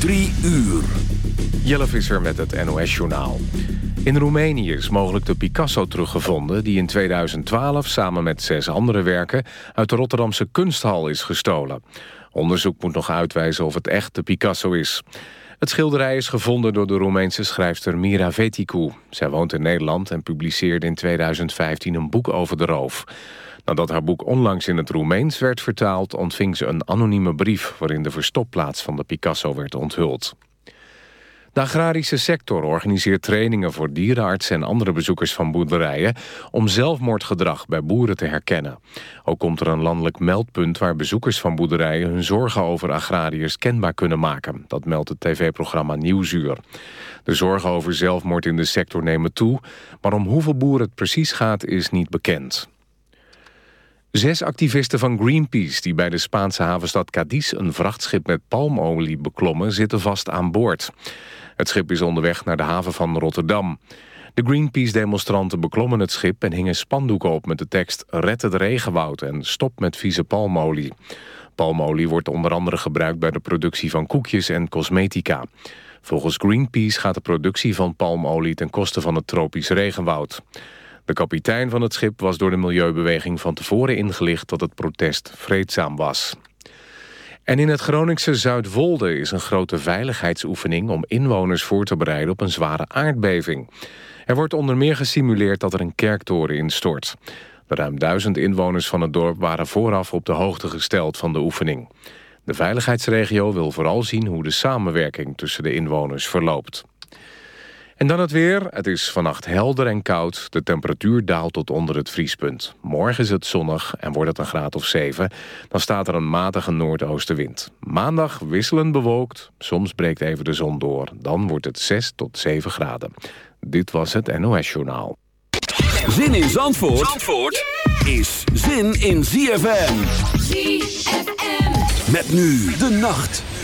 Drie uur. Jelle Visser met het NOS-journaal. In Roemenië is mogelijk de Picasso teruggevonden... die in 2012 samen met zes andere werken... uit de Rotterdamse kunsthal is gestolen. Onderzoek moet nog uitwijzen of het echt de Picasso is. Het schilderij is gevonden door de Roemeense schrijfster Mira Veticu. Zij woont in Nederland en publiceerde in 2015 een boek over de roof. Nadat haar boek onlangs in het Roemeens werd vertaald... ontving ze een anonieme brief waarin de verstopplaats van de Picasso werd onthuld. De agrarische sector organiseert trainingen voor dierenartsen en andere bezoekers van boerderijen om zelfmoordgedrag bij boeren te herkennen. Ook komt er een landelijk meldpunt waar bezoekers van boerderijen hun zorgen over agrariërs kenbaar kunnen maken. Dat meldt het tv-programma Nieuwsuur. De zorgen over zelfmoord in de sector nemen toe, maar om hoeveel boeren het precies gaat is niet bekend. Zes activisten van Greenpeace die bij de Spaanse havenstad Cadiz... een vrachtschip met palmolie beklommen, zitten vast aan boord. Het schip is onderweg naar de haven van Rotterdam. De Greenpeace-demonstranten beklommen het schip en hingen spandoeken op met de tekst... Red het regenwoud en stop met vieze palmolie. Palmolie wordt onder andere gebruikt bij de productie van koekjes en cosmetica. Volgens Greenpeace gaat de productie van palmolie ten koste van het tropisch regenwoud. De kapitein van het schip was door de milieubeweging van tevoren ingelicht dat het protest vreedzaam was. En in het Groningse Zuidwolde is een grote veiligheidsoefening om inwoners voor te bereiden op een zware aardbeving. Er wordt onder meer gesimuleerd dat er een kerktoren instort. De ruim duizend inwoners van het dorp waren vooraf op de hoogte gesteld van de oefening. De veiligheidsregio wil vooral zien hoe de samenwerking tussen de inwoners verloopt. En dan het weer. Het is vannacht helder en koud. De temperatuur daalt tot onder het vriespunt. Morgen is het zonnig en wordt het een graad of 7. Dan staat er een matige noordoostenwind. Maandag wisselend bewolkt. Soms breekt even de zon door. Dan wordt het 6 tot 7 graden. Dit was het NOS Journaal. Zin in Zandvoort, Zandvoort is zin in ZFM. ZFM. Met nu de nacht.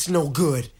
Credit's no good.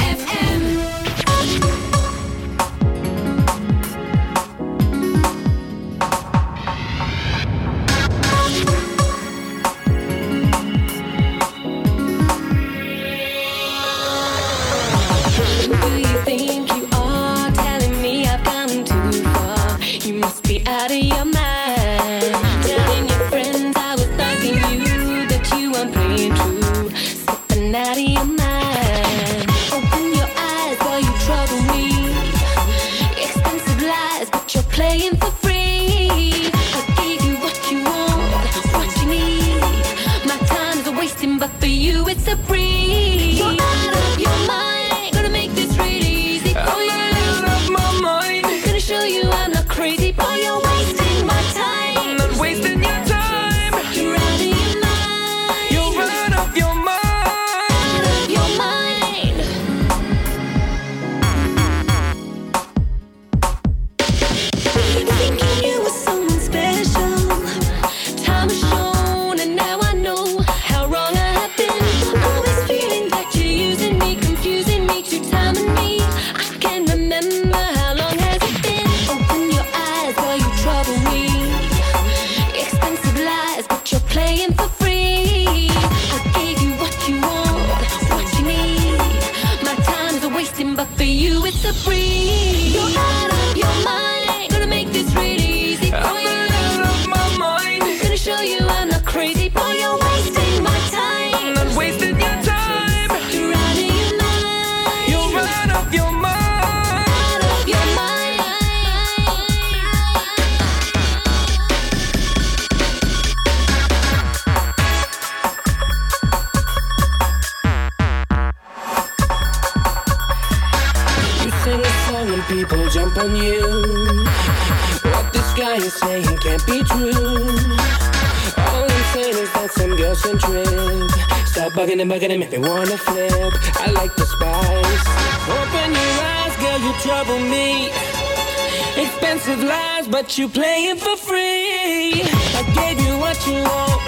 but you playing for free. I gave you what you want,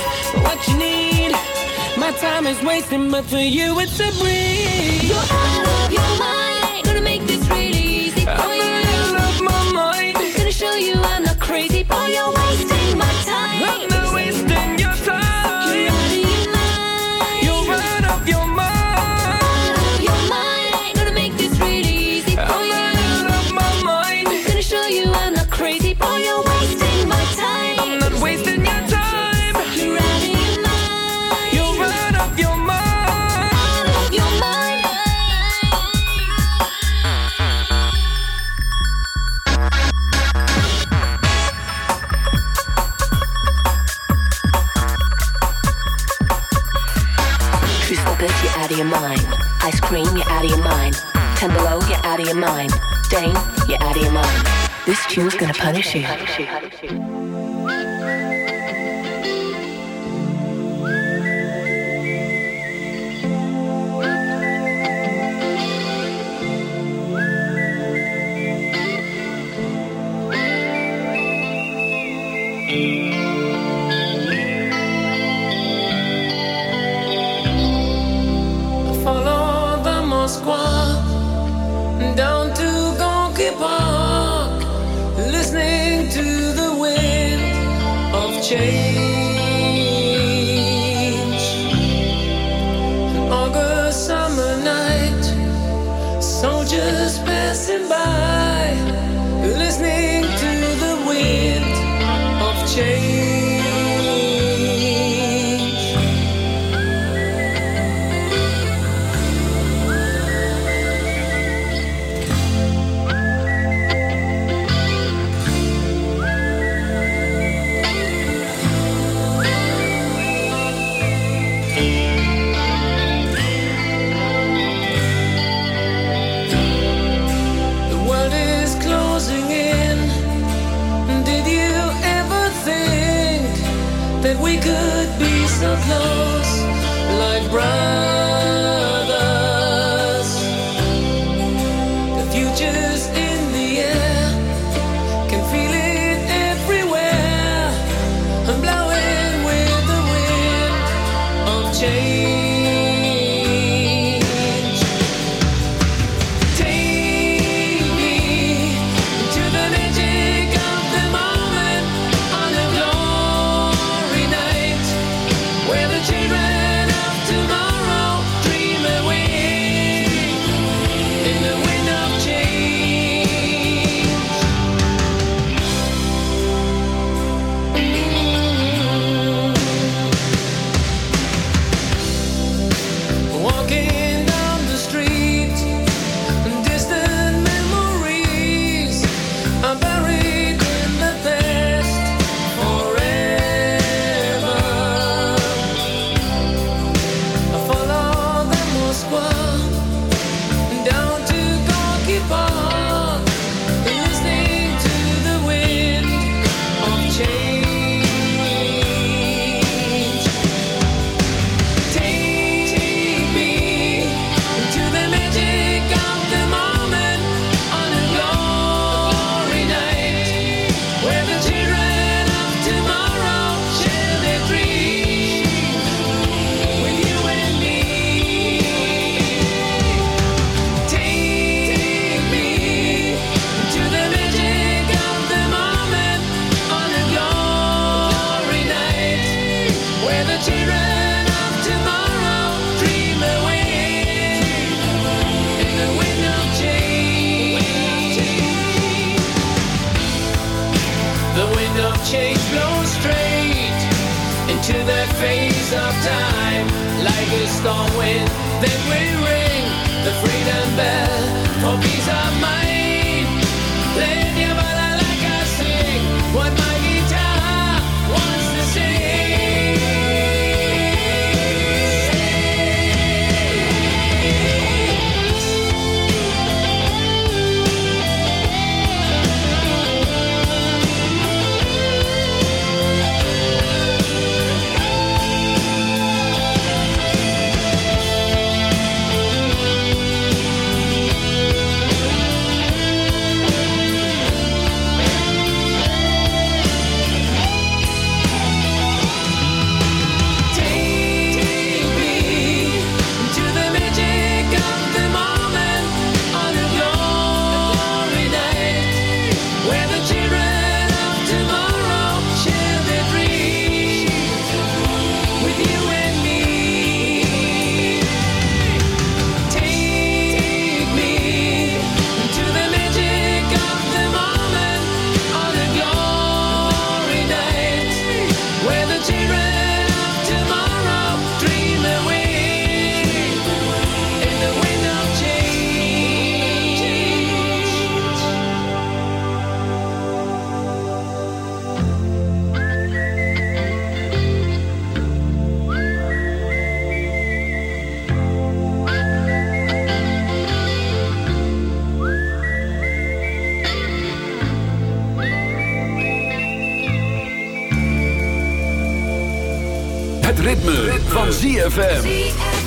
what you need. My time is wasting, but for you it's a breeze. You're out of your 激しい。could be so close, like brown. to the face of time. Like a storm wind Then we ring the freedom bell For peace of mind. Play the like I sing. What my ritme, van ZFM.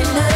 enough.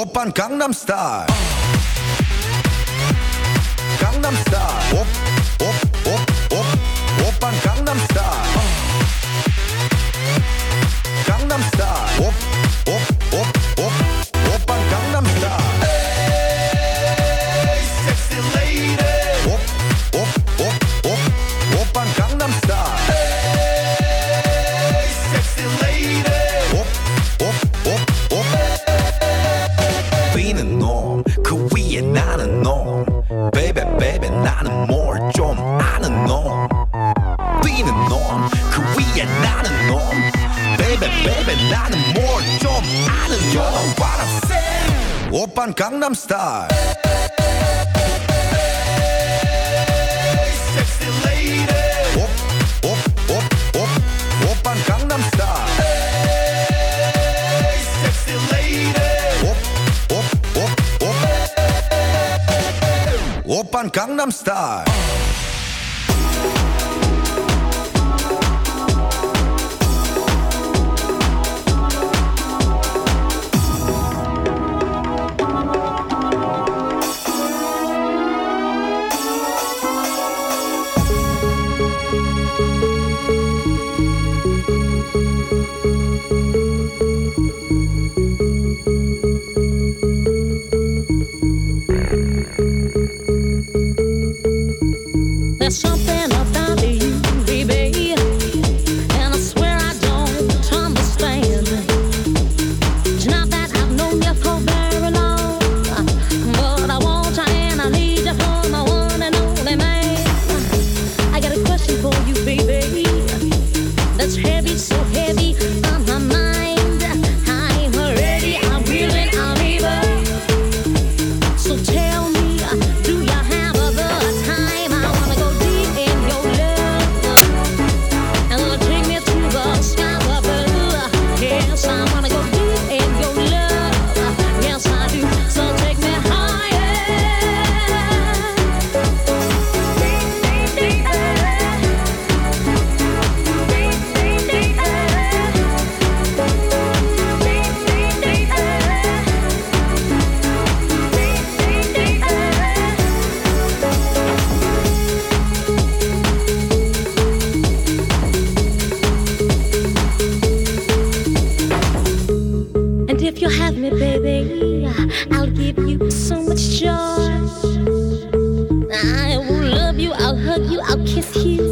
op aan Gangnam Style. Gangnam Style, op. star. Gangnam star. sure I will love you, I'll hug you, I'll kiss you.